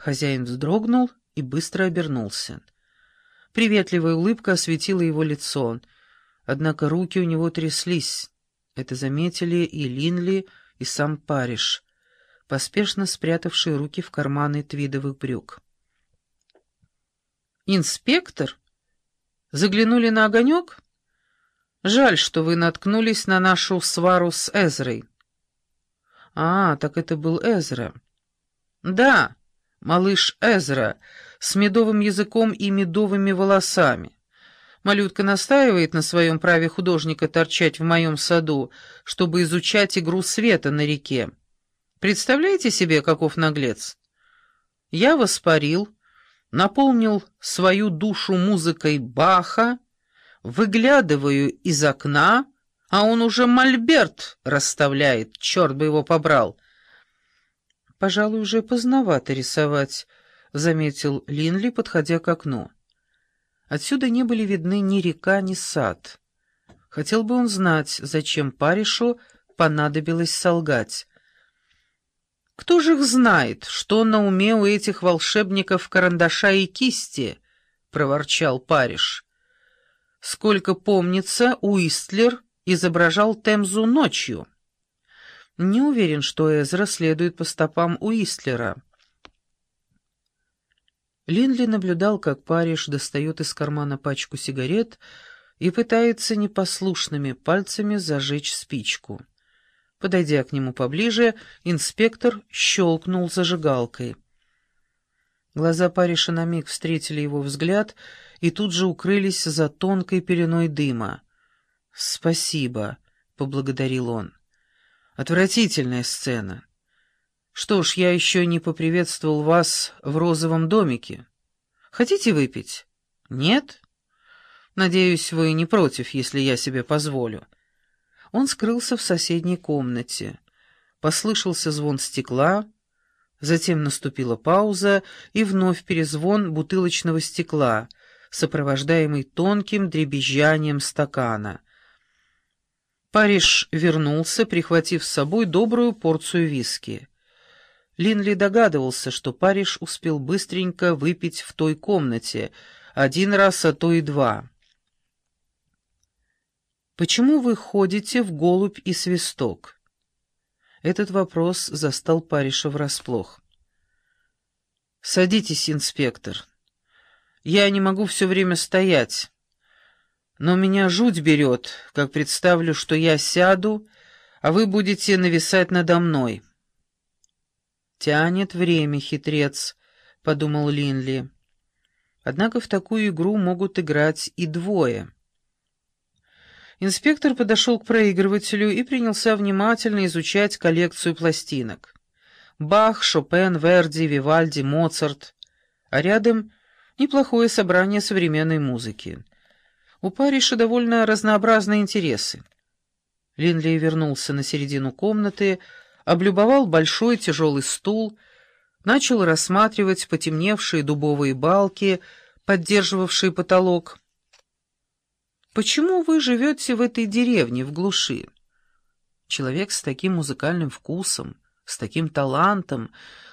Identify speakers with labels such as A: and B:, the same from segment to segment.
A: Хозяин вздрогнул и быстро обернулся. Приветливая улыбка осветила его лицо, однако руки у него тряслись. Это заметили и Линли, и сам Париж, поспешно спрятавшие руки в карманы твидовых брюк. «Инспектор? Заглянули на огонек? Жаль, что вы наткнулись на нашу свару с Эзрой». «А, так это был Эзра». «Да, малыш Эзра, с медовым языком и медовыми волосами. Малютка настаивает на своем праве художника торчать в моем саду, чтобы изучать игру света на реке. Представляете себе, каков наглец? Я воспарил, наполнил свою душу музыкой Баха, выглядываю из окна, а он уже мольберт расставляет, черт бы его побрал. «Пожалуй, уже поздновато рисовать», — заметил Линли, подходя к окну. Отсюда не были видны ни река, ни сад. Хотел бы он знать, зачем Паришу понадобилось солгать. «Кто же их знает, что на уме у этих волшебников карандаша и кисти?» — проворчал Париж. «Сколько помнится, Уистлер изображал Темзу ночью». Не уверен, что Эзра следует по стопам Уистлера. Линли наблюдал, как Париж достает из кармана пачку сигарет и пытается непослушными пальцами зажечь спичку. Подойдя к нему поближе, инспектор щелкнул зажигалкой. Глаза Париша на миг встретили его взгляд и тут же укрылись за тонкой пеленой дыма. «Спасибо», — поблагодарил он. Отвратительная сцена. Что ж, я еще не поприветствовал вас в розовом домике. Хотите выпить? Нет? Надеюсь, вы не против, если я себе позволю. Он скрылся в соседней комнате. Послышался звон стекла, затем наступила пауза и вновь перезвон бутылочного стекла, сопровождаемый тонким дребезжанием стакана — Париж вернулся, прихватив с собой добрую порцию виски. Линли догадывался, что Париж успел быстренько выпить в той комнате, один раз, а то и два. «Почему вы ходите в голубь и свисток?» Этот вопрос застал Париша врасплох. «Садитесь, инспектор. Я не могу все время стоять». Но меня жуть берет, как представлю, что я сяду, а вы будете нависать надо мной. «Тянет время, хитрец», — подумал Линли. Однако в такую игру могут играть и двое. Инспектор подошел к проигрывателю и принялся внимательно изучать коллекцию пластинок. Бах, Шопен, Верди, Вивальди, Моцарт. А рядом неплохое собрание современной музыки. У Париша довольно разнообразные интересы. Линли вернулся на середину комнаты, облюбовал большой тяжелый стул, начал рассматривать потемневшие дубовые балки, поддерживавшие потолок. «Почему вы живете в этой деревне, в глуши? Человек с таким музыкальным вкусом, с таким талантом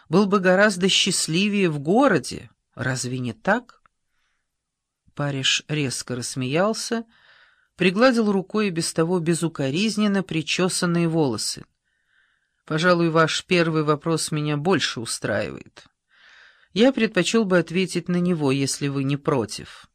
A: был бы гораздо счастливее в городе. Разве не так?» Париж резко рассмеялся, пригладил рукой без того безукоризненно причесанные волосы. «Пожалуй, ваш первый вопрос меня больше устраивает. Я предпочел бы ответить на него, если вы не против».